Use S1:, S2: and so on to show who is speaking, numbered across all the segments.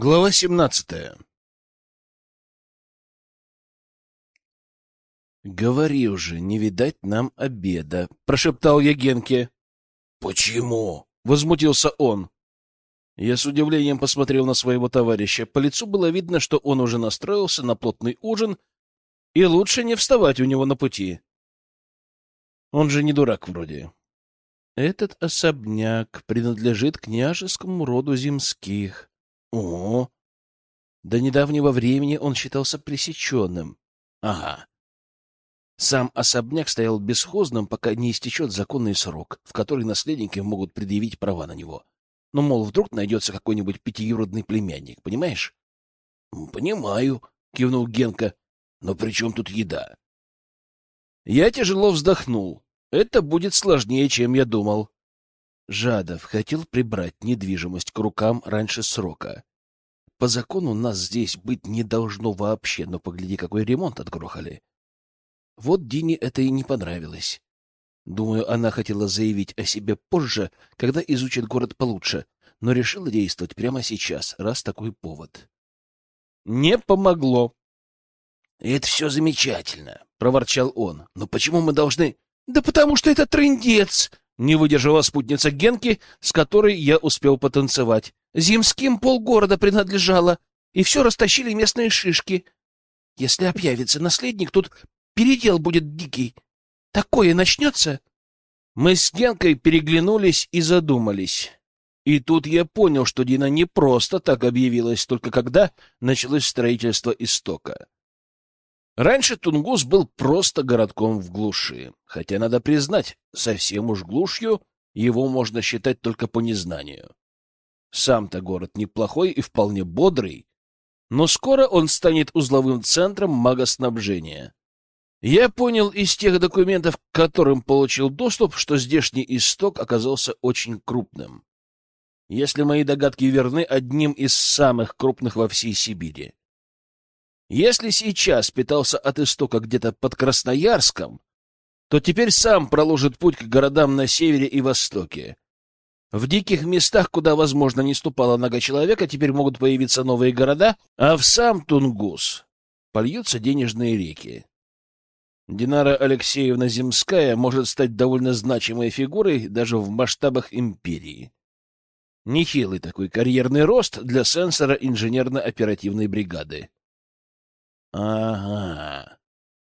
S1: Глава семнадцатая «Говори уже, не видать нам обеда», — прошептал я Генке.
S2: «Почему?»
S1: — возмутился он. Я с удивлением посмотрел на своего товарища. По лицу было видно, что он уже настроился на плотный ужин, и лучше не вставать у него на пути. Он же не дурак вроде. Этот особняк принадлежит княжескому роду земских. О, до недавнего времени он считался пресеченным. Ага. Сам особняк стоял бесхозным, пока не истечет законный срок, в который наследники могут предъявить права на него. Но, мол, вдруг найдется какой-нибудь пятиюродный племянник, понимаешь?
S2: — Понимаю, — кивнул Генка. — Но при чем тут еда?
S1: Я тяжело вздохнул. Это будет сложнее, чем я думал. Жадов хотел прибрать недвижимость к рукам раньше срока. По закону нас здесь быть не должно вообще, но погляди, какой ремонт отгрохали. Вот Дине это и не понравилось. Думаю, она хотела заявить о себе позже, когда изучит город получше, но решила действовать прямо сейчас, раз такой повод. Не помогло.
S2: — Это все замечательно, — проворчал он. — Но почему мы должны...
S1: — Да потому что это трындец! — не выдержала спутница Генки, с которой я успел потанцевать. Земским полгорода принадлежало, и все растащили местные шишки. Если объявится наследник, тут передел будет дикий. Такое начнется? Мы с Генкой переглянулись и задумались. И тут я понял, что Дина не просто так объявилась, только когда началось строительство истока. Раньше Тунгус был просто городком в глуши, хотя, надо признать, совсем уж глушью его можно считать только по незнанию. Сам-то город неплохой и вполне бодрый, но скоро он станет узловым центром магоснабжения. Я понял из тех документов, к которым получил доступ, что здешний исток оказался очень крупным. Если мои догадки верны, одним из самых крупных во всей Сибири. Если сейчас питался от истока где-то под Красноярском, то теперь сам проложит путь к городам на севере и востоке. В диких местах, куда, возможно, не ступала нога человека, теперь могут появиться новые города, а в сам Тунгус польются денежные реки. Динара Алексеевна Земская может стать довольно значимой фигурой даже в масштабах империи. Нехилый такой карьерный рост для сенсора инженерно-оперативной бригады. Ага.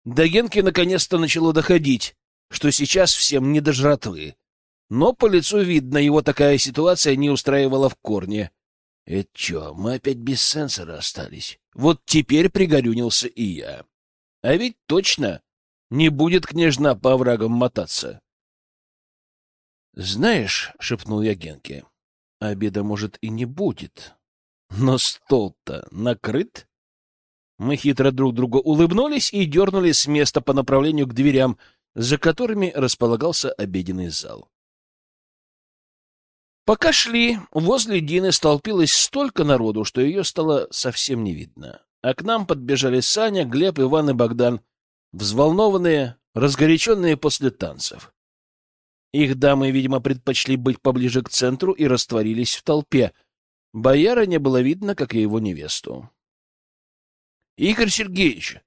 S1: До Генки наконец-то начало доходить, что сейчас всем не до жратвы. Но по лицу видно, его такая ситуация не устраивала в корне. Это что, мы опять без сенсора остались? Вот теперь пригорюнился и я. А ведь точно не будет княжна по оврагам мотаться. «Знаешь, — шепнул я Генке, — обеда, может, и не будет, но стол-то накрыт?» Мы хитро друг другу улыбнулись и дернули с места по направлению к дверям, за которыми располагался обеденный зал. Пока шли, возле Дины столпилось столько народу, что ее стало совсем не видно. А к нам подбежали Саня, Глеб, Иван и Богдан, взволнованные, разгоряченные после танцев. Их дамы, видимо, предпочли быть поближе к центру и растворились в толпе. Бояра не было видно, как и его невесту. — Игорь Сергеевич!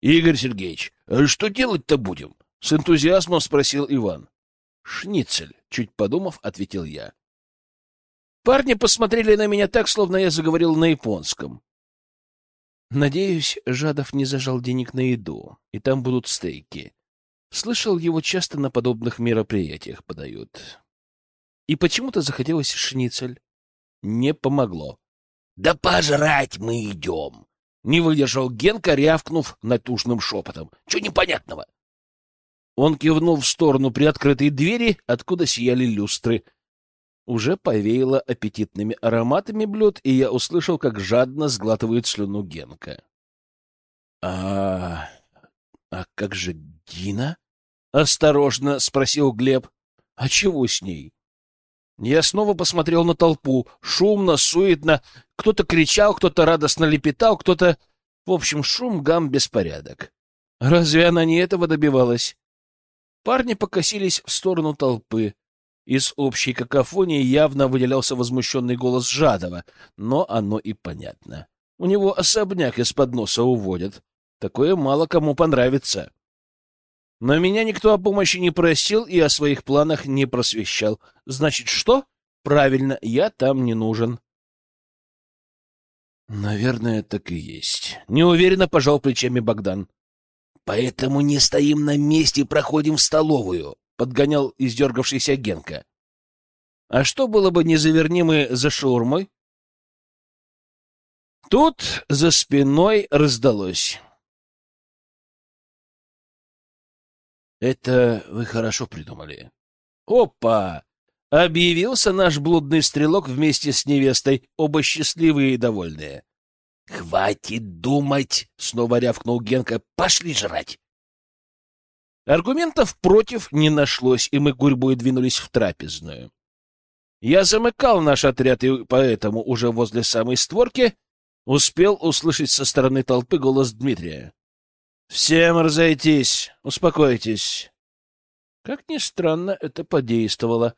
S1: Игорь Сергеевич, а что делать-то будем? — с энтузиазмом спросил Иван. — Шницель, — чуть подумав, ответил я. Парни посмотрели на меня так, словно я заговорил на японском. Надеюсь, Жадов не зажал денег на еду, и там будут стейки. Слышал, его часто на подобных мероприятиях подают. И почему-то захотелось шницель. Не помогло.
S2: — Да пожрать мы идем! — не выдержал Генка, рявкнув натушным шепотом. — Чего непонятного?
S1: Он кивнул в сторону приоткрытой двери, откуда сияли люстры — уже повеяло аппетитными ароматами блюд, и я услышал, как жадно сглатывает слюну Генка. — А... а как же Дина? — осторожно спросил Глеб. — А чего с ней? Я снова посмотрел на толпу. Шумно, суетно. Кто-то кричал, кто-то радостно лепетал, кто-то... В общем, шум, гам, беспорядок. Разве она не этого добивалась? Парни покосились в сторону толпы. Из общей какофонии явно выделялся возмущенный голос Жадова, но оно и понятно. У него особняк из-под носа уводят. Такое мало кому понравится. Но меня никто о помощи не просил и о своих планах не просвещал. Значит, что? Правильно, я там не нужен. Наверное, так и есть. Неуверенно пожал плечами Богдан.
S2: Поэтому не стоим на месте, проходим в столовую, подгонял издергавшийся Генка.
S1: А что было бы, не заверни мы за шаурмой? Тут за спиной раздалось. Это вы хорошо придумали. Опа! Объявился наш блудный стрелок вместе с невестой, оба счастливые и довольные.
S2: «Хватит думать!» — снова рявкнул Генка. «Пошли жрать!»
S1: Аргументов против не нашлось, и мы гурьбой двинулись в трапезную. Я замыкал наш отряд, и поэтому уже возле самой створки успел услышать со стороны толпы голос Дмитрия. «Всем разойтись, успокойтесь». Как ни странно, это подействовало.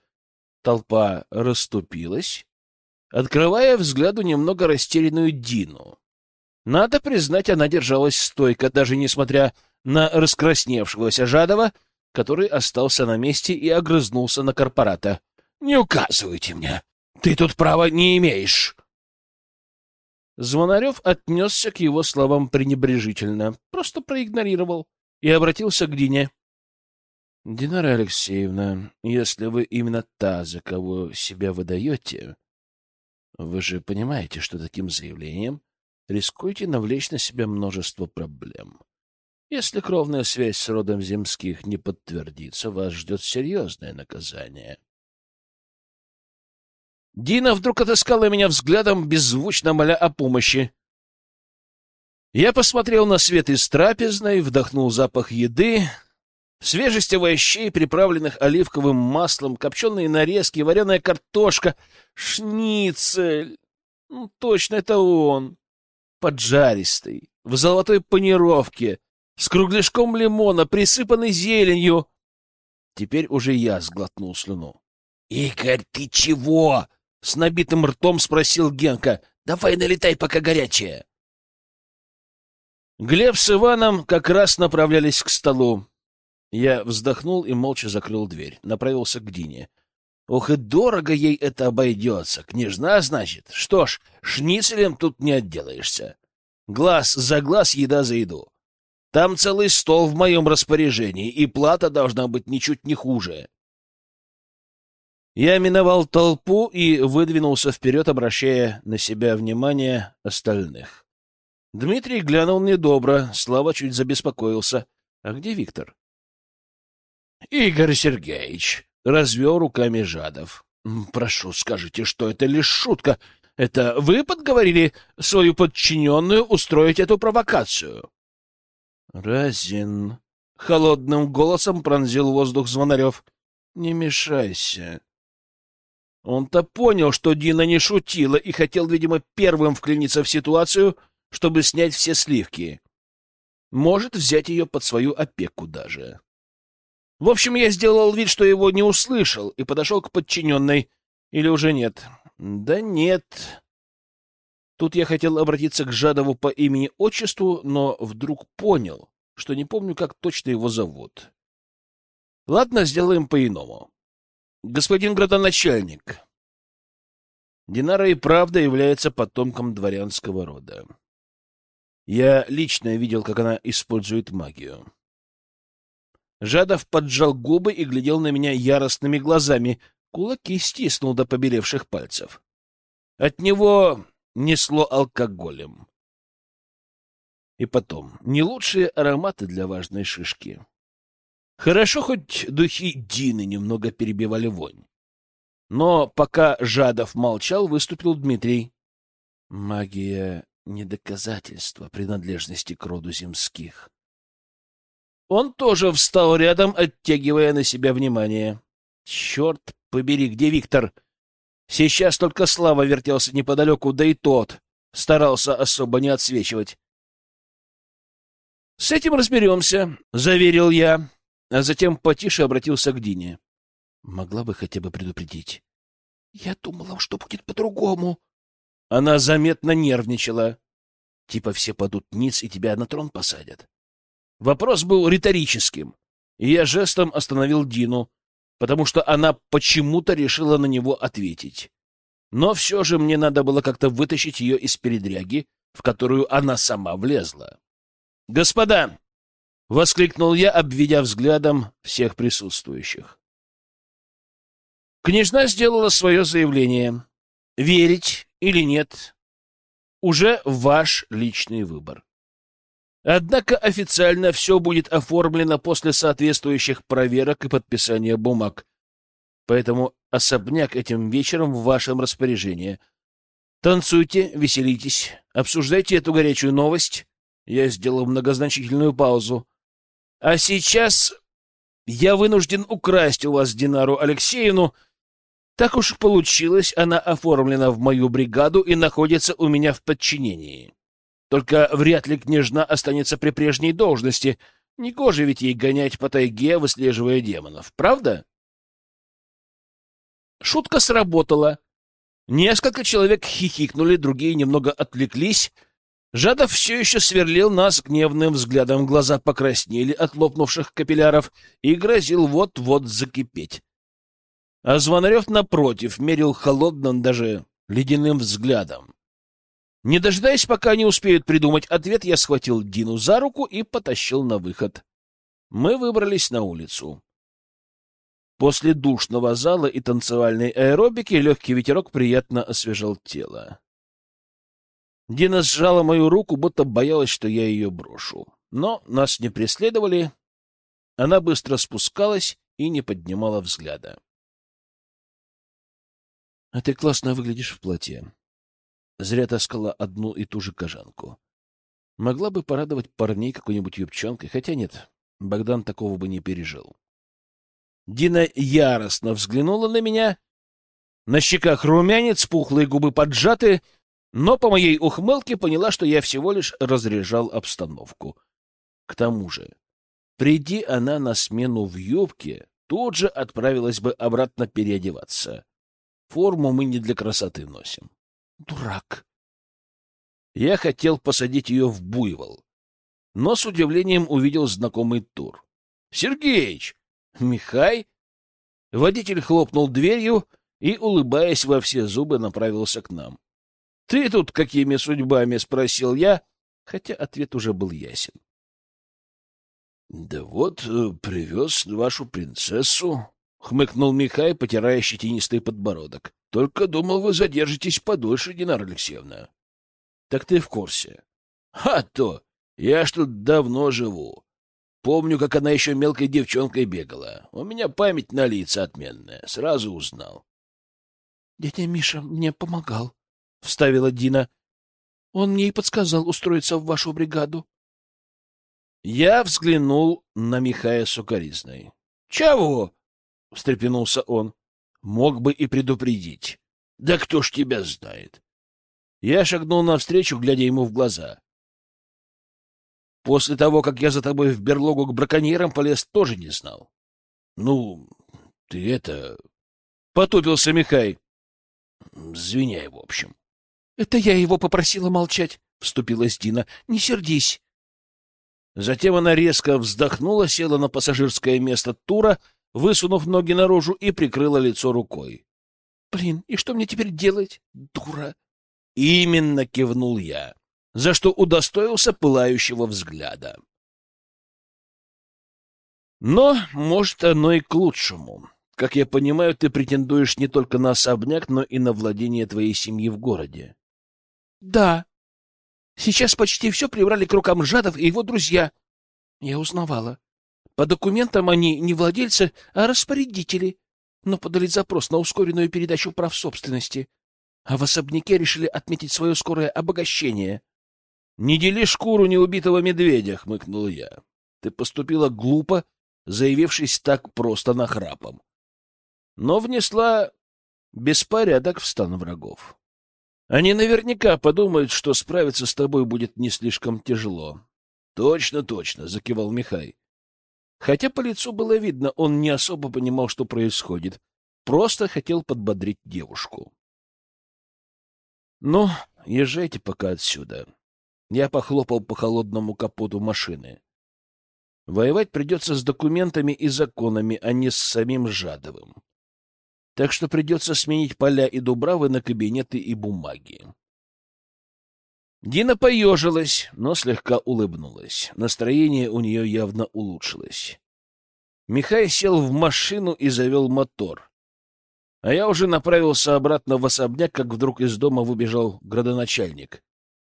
S1: Толпа расступилась, открывая взгляду немного растерянную Дину. Надо признать, она держалась стойко, даже несмотря на раскрасневшегося Жадова, который остался на месте и огрызнулся на корпората. — Не указывайте мне! Ты тут права не имеешь! Звонарев отнесся к его словам пренебрежительно, просто проигнорировал и обратился к Дине. — Динара Алексеевна, если вы именно та, за кого себя выдаете, вы же понимаете, что таким заявлением рискуете навлечь на себя множество проблем. Если кровная связь с родом земских не подтвердится, вас ждет серьезное наказание. Дина вдруг отыскала меня взглядом, беззвучно моля о помощи. Я посмотрел на свет из трапезной, вдохнул запах еды, Свежесть овощей, приправленных оливковым маслом, копченые нарезки, вареная картошка, шницель. Ну, точно это он. Поджаристый, в золотой панировке, с кругляшком лимона, присыпанный зеленью. Теперь уже я сглотнул слюну.
S2: — Игорь, ты чего? — с набитым ртом спросил Генка. — Давай налетай, пока горячее.
S1: Глеб с Иваном как раз направлялись к столу. Я вздохнул и молча закрыл дверь. Направился к Дине. Ох и дорого ей это обойдется. Княжна, значит? Что ж, шницелем тут не отделаешься. Глаз за глаз, еда за еду. Там целый стол в моем распоряжении, и плата должна быть ничуть не хуже. Я миновал толпу и выдвинулся вперед, обращая на себя внимание остальных. Дмитрий глянул недобро, Слава чуть забеспокоился. А где Виктор? — Игорь Сергеевич, — развел руками Жадов. — Прошу, скажите, что это лишь шутка. Это вы подговорили свою подчиненную устроить эту провокацию? — Разин, — холодным голосом пронзил воздух Звонарев. — Не мешайся. Он-то понял, что Дина не шутила и хотел, видимо, первым вклиниться в ситуацию, чтобы снять все сливки. Может, взять ее под свою опеку даже. В общем, я сделал вид, что его не услышал, и подошел к подчиненной. Или уже нет? Да нет. Тут я хотел обратиться к Жадову по имени-отчеству, но вдруг понял, что не помню, как точно его зовут. Ладно, сделаем по-иному. Господин градоначальник, Динара и правда является потомком дворянского рода. Я лично видел, как она использует магию. Жадов поджал губы и глядел на меня яростными глазами, кулаки стиснул до побелевших пальцев. От него несло алкоголем. И потом, не лучшие ароматы для важной шишки. Хорошо, хоть духи Дины немного перебивали вонь. Но пока Жадов молчал, выступил Дмитрий. Магия — не доказательство принадлежности к роду земских. Он тоже встал рядом, оттягивая на себя внимание. Черт побери, где Виктор? Сейчас только Слава вертелся неподалеку, да и тот старался особо не отсвечивать. «С этим разберемся», — заверил я, а затем потише обратился к Дине. Могла бы хотя бы предупредить.
S2: Я думала, что будет по-другому.
S1: Она заметно нервничала. Типа все падут ниц и тебя на трон посадят. Вопрос был риторическим, и я жестом остановил Дину, потому что она почему-то решила на него ответить. Но все же мне надо было как-то вытащить ее из передряги, в которую она сама влезла. «Господа!» — воскликнул я, обведя взглядом всех присутствующих. Княжна сделала свое заявление. Верить или нет — уже ваш личный выбор. Однако официально все будет оформлено после соответствующих проверок и подписания бумаг. Поэтому особняк этим вечером в вашем распоряжении. Танцуйте, веселитесь, обсуждайте эту горячую новость. Я сделал многозначительную паузу. А сейчас я вынужден украсть у вас Динару Алексеевну. Так уж получилось, она оформлена в мою бригаду и находится у меня в подчинении. Только вряд ли княжна останется при прежней должности. Негоже ведь ей гонять по тайге, выслеживая демонов, правда? Шутка сработала. Несколько человек хихикнули, другие немного отвлеклись. Жадов все еще сверлил нас гневным взглядом, глаза покраснели от лопнувших капилляров и грозил вот-вот закипеть. А Звонарев, напротив, мерил холодным, даже ледяным взглядом. Не дожидаясь, пока они успеют придумать ответ, я схватил Дину за руку и потащил на выход. Мы выбрались на улицу. После душного зала и танцевальной аэробики легкий ветерок приятно освежал тело. Дина сжала мою руку, будто боялась, что я ее брошу. Но нас не преследовали. Она быстро спускалась и не поднимала взгляда. — А ты классно выглядишь в платье. Зря таскала одну и ту же кожанку. Могла бы порадовать парней какой-нибудь юбчонкой, хотя нет, Богдан такого бы не пережил. Дина яростно взглянула на меня. На щеках румянец, пухлые губы поджаты, но по моей ухмылке поняла, что я всего лишь разряжал обстановку. К тому же, приди она на смену в юбке, тут же отправилась бы обратно переодеваться. Форму мы не для красоты носим. Дурак. Я хотел посадить ее в буйвол, но с удивлением увидел знакомый тур. «Сергеич! Михай?» Водитель хлопнул дверью и, улыбаясь во все зубы, направился к нам. «Ты тут какими судьбами?» — спросил я, хотя ответ уже был ясен. «Да вот, э, привез вашу принцессу», — хмыкнул Михай, потирая щетинистый подбородок. Только думал, вы задержитесь подольше, Динара Алексеевна. Так ты в курсе. А то! Я ж тут давно живу. Помню, как она еще мелкой девчонкой бегала. У меня память на лица отменная. Сразу узнал. — Дядя Миша мне помогал, — вставила Дина. — Он мне и подсказал устроиться в вашу бригаду. Я взглянул на Михая сукоризной. — Чего? — встрепенулся он. Мог бы и предупредить. Да кто ж тебя знает? Я шагнул навстречу, глядя ему в глаза. После того, как я за тобой в берлогу к браконьерам полез, тоже не знал. Ну, ты это... Потупился Михай. Звиняй, в общем. — Это я его попросила молчать, — вступилась Дина. — Не сердись. Затем она резко вздохнула, села на пассажирское место Тура высунув ноги наружу и прикрыла лицо рукой. — Блин, и что мне теперь делать, дура? — Именно кивнул я, за что удостоился пылающего взгляда. Но, может, оно и к лучшему. Как я понимаю, ты претендуешь не только на особняк, но и на владение твоей семьи в городе. — Да. Сейчас почти все прибрали к рукам Жадов и его друзья. Я узнавала. По документам они не владельцы, а распорядители, но подали запрос на ускоренную передачу прав собственности. А в особняке решили отметить свое скорое обогащение. — Не дели шкуру неубитого медведя, — хмыкнул я. Ты поступила глупо, заявившись так просто нахрапом. Но внесла беспорядок в стан врагов. Они наверняка подумают, что справиться с тобой будет не слишком тяжело. — Точно, точно, — закивал Михай. Хотя по лицу было видно, он не особо понимал, что происходит. Просто хотел подбодрить девушку. «Ну, езжайте пока отсюда». Я похлопал по холодному капоту машины. Воевать придется с документами и законами, а не с самим Жадовым. Так что придется сменить поля и дубравы на кабинеты и бумаги. Дина поежилась, но слегка улыбнулась. Настроение у нее явно улучшилось. Михай сел в машину и завел мотор. А я уже направился обратно в особняк, как вдруг из дома выбежал градоначальник.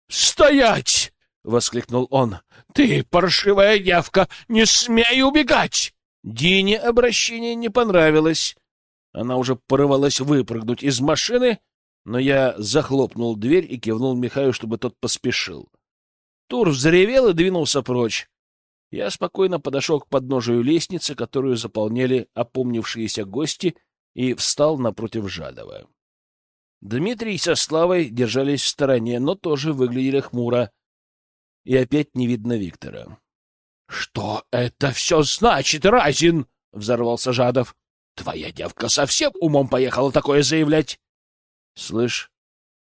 S1: «Стоять!» — воскликнул он. «Ты, паршивая девка, не смей убегать!» Дине обращение не понравилось. Она уже порывалась выпрыгнуть из машины, но я захлопнул дверь и кивнул Михаю, чтобы тот поспешил. Тур взревел и двинулся прочь. Я спокойно подошел к подножию лестницы, которую заполняли опомнившиеся гости, и встал напротив Жадова. Дмитрий со Славой держались в стороне, но тоже выглядели хмуро. И опять не видно Виктора. — Что это все значит, Разин? — взорвался Жадов. — Твоя девка совсем умом поехала такое заявлять. — Слышь,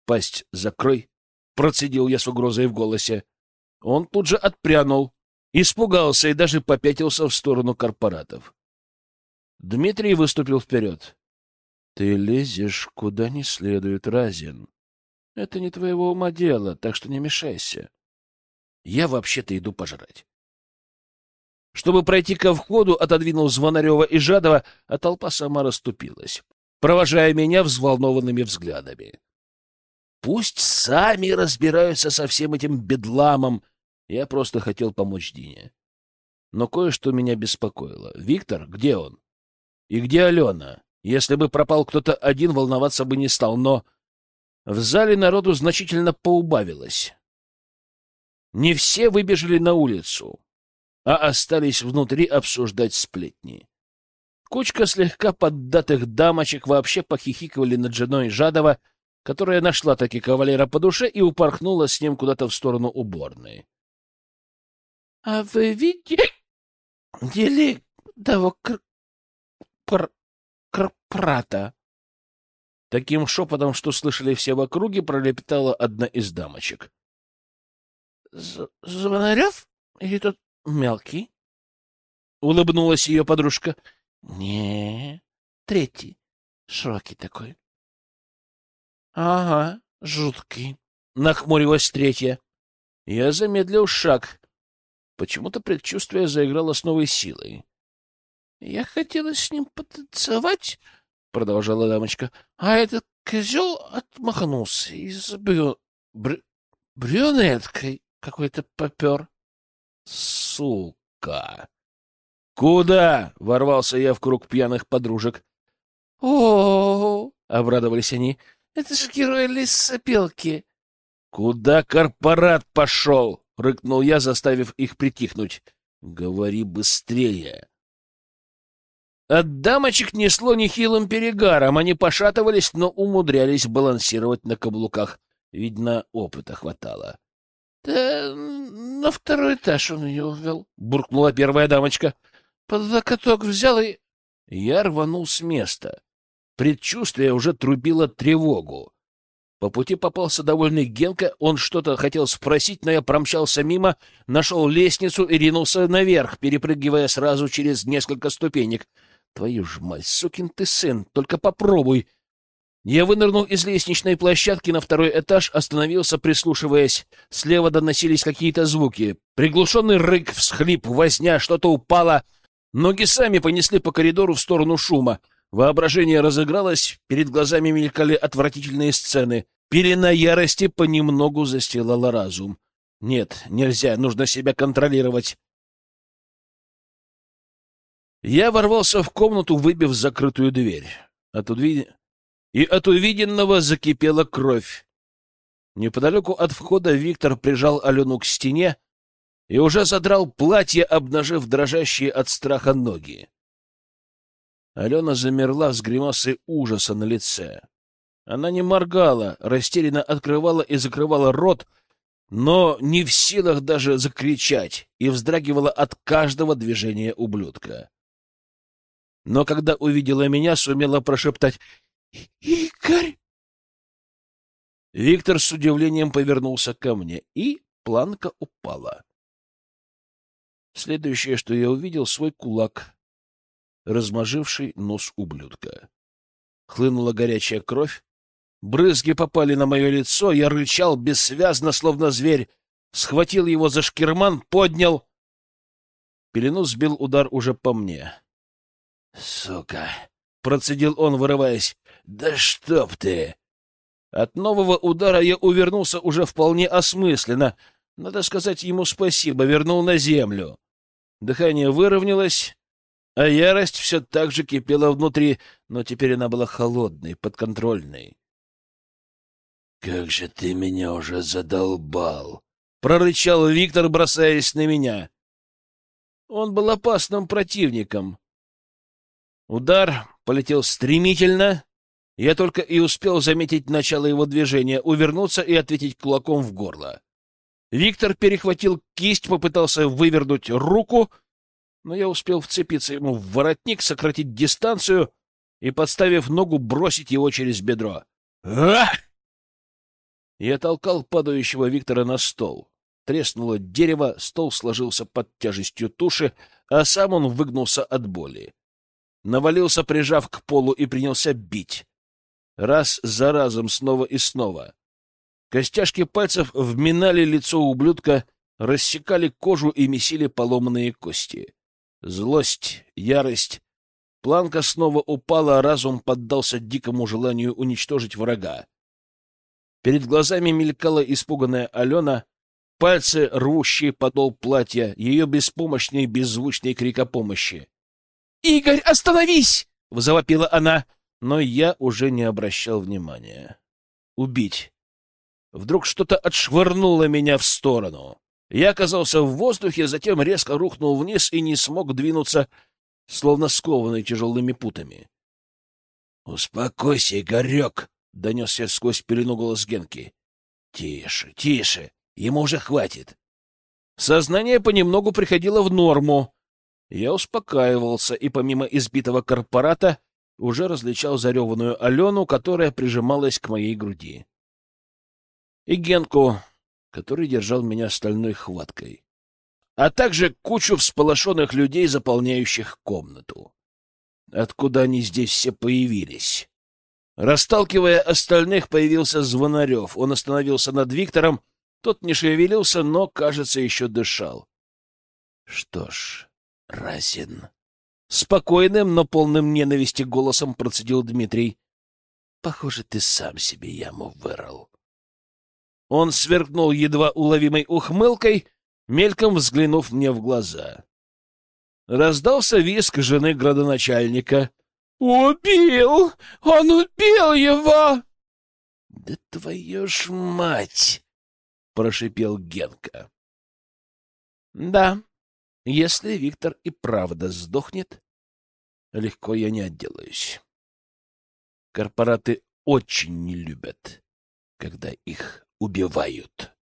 S1: пасть закрой, — процедил я с угрозой в голосе. Он тут же отпрянул, испугался и даже попятился в сторону корпоратов. Дмитрий выступил вперед. — Ты лезешь куда не следует, Разин. Это не твоего ума дело, так что не мешайся. Я вообще-то иду пожрать. Чтобы пройти ко входу, отодвинул Звонарева и Жадова, а толпа сама расступилась провожая меня взволнованными взглядами. Пусть сами разбираются со всем этим бедламом. Я просто хотел помочь Дине. Но кое-что меня беспокоило. Виктор, где он? И где Алена? Если бы пропал кто-то один, волноваться бы не стал, но... В зале народу значительно поубавилось. Не все выбежали на улицу, а остались внутри обсуждать сплетни. Кучка слегка поддатых дамочек вообще похихикивали над женой Жадова, которая нашла таки кавалера по душе и упорхнула с ним куда-то в сторону уборной. — А вы видели того кр... корпората? Таким шепотом, что слышали все в округе, пролепетала одна из дамочек. — Звонарев? Или тот мелкий? — улыбнулась ее подружка. Не, третий, широкий такой. Ага, жуткий. Нахмурилась третья. Я замедлил шаг. Почему-то предчувствие заиграло с новой силой. Я хотела с ним потанцевать, продолжала дамочка, а этот козел отмахнулся и с брю... Бр... брюнеткой какой-то попер. Сука! «Куда?» — ворвался я в круг пьяных подружек.
S3: о обрадовались они. «Это же герой лесопилки!»
S1: «Куда корпорат пошел?» — рыкнул я, заставив их притихнуть. «Говори быстрее!» От дамочек несло нехилым перегаром. Они пошатывались, но умудрялись балансировать на каблуках. Видно, опыта хватало.
S3: — Да на второй этаж он ее увел, —
S1: буркнула первая дамочка
S3: под локоток взял и...
S1: Я рванул с места. Предчувствие уже трубило тревогу. По пути попался довольный Генка, он что-то хотел спросить, но я промчался мимо, нашел лестницу и ринулся наверх, перепрыгивая сразу через несколько ступенек. Твою ж мать, сукин ты сын, только попробуй! Я вынырнул из лестничной площадки на второй этаж, остановился, прислушиваясь. Слева доносились какие-то звуки. Приглушенный рык, всхлип, возня, что-то упало — Ноги сами понесли по коридору в сторону шума. Воображение разыгралось, перед глазами мелькали отвратительные сцены. Пелена ярости понемногу застилала разум. Нет, нельзя, нужно себя контролировать. Я ворвался в комнату, выбив закрытую дверь. От удви... И от увиденного закипела кровь. Неподалеку от входа Виктор прижал Алену к стене, и уже задрал платье, обнажив дрожащие от страха ноги. Алена замерла с гримасой ужаса на лице. Она не моргала, растерянно открывала и закрывала рот, но не в силах даже закричать и вздрагивала от каждого движения ублюдка. Но когда увидела меня, сумела прошептать «Игорь!». Виктор с удивлением повернулся ко мне, и планка упала. Следующее, что я увидел, свой кулак, размаживший нос ублюдка. Хлынула горячая кровь, брызги попали на мое лицо, я рычал бессвязно, словно зверь, схватил его за шкирман, поднял. Пелену сбил удар уже по мне.
S2: «Сука!» — процедил он, вырываясь. «Да чтоб ты!»
S1: От нового удара я увернулся уже вполне осмысленно. Надо сказать ему спасибо, вернул на землю. Дыхание выровнялось, а ярость все так же кипела внутри, но теперь она была холодной, подконтрольной.
S2: «Как же ты меня уже задолбал!»
S1: — прорычал Виктор, бросаясь на меня. Он был опасным противником. Удар полетел стремительно. Я только и успел заметить начало его движения, увернуться и ответить кулаком в горло. Виктор перехватил кисть, попытался вывернуть руку — но я успел вцепиться ему в воротник, сократить дистанцию и, подставив ногу, бросить его через бедро. «Ах!» Я толкал падающего Виктора на стол. Треснуло дерево, стол сложился под тяжестью туши, а сам он выгнулся от боли. Навалился, прижав к полу, и принялся бить. Раз за разом, снова и снова. Костяшки пальцев вминали лицо ублюдка, рассекали кожу и месили поломанные кости. Злость, ярость. Планка снова упала, а разум поддался дикому желанию уничтожить врага. Перед глазами мелькала испуганная Алена, пальцы, рвущие подол платья, ее беспомощный беззвучный крик о помощи. «Игорь, остановись!» — завопила она, но я уже не обращал внимания. «Убить!» Вдруг что-то отшвырнуло меня в сторону. Я оказался в воздухе, затем резко рухнул вниз и не смог двинуться, словно скованный тяжелыми путами.
S2: — Успокойся, Игорек! — донесся сквозь пелену голос Генки. — Тише, тише, ему уже хватит.
S1: Сознание понемногу приходило в норму. Я успокаивался и, помимо избитого корпората, уже различал зареванную Алену, которая прижималась к моей груди. И Генку, который держал меня стальной хваткой, а также кучу всполошенных людей, заполняющих комнату. Откуда они здесь все появились? Расталкивая остальных, появился Звонарев. Он остановился над Виктором. Тот не шевелился, но, кажется, еще дышал. Что ж, Разин. Спокойным, но полным ненависти голосом процедил Дмитрий. Похоже, ты сам себе яму вырыл. Он сверкнул едва уловимой ухмылкой, мельком взглянув мне в глаза. Раздался виск жены градоначальника. «Убил! Он убил его!» «Да твою ж мать!» — прошипел Генка. «Да, если Виктор и правда сдохнет, легко я не отделаюсь. Корпораты очень не любят, когда их убивают.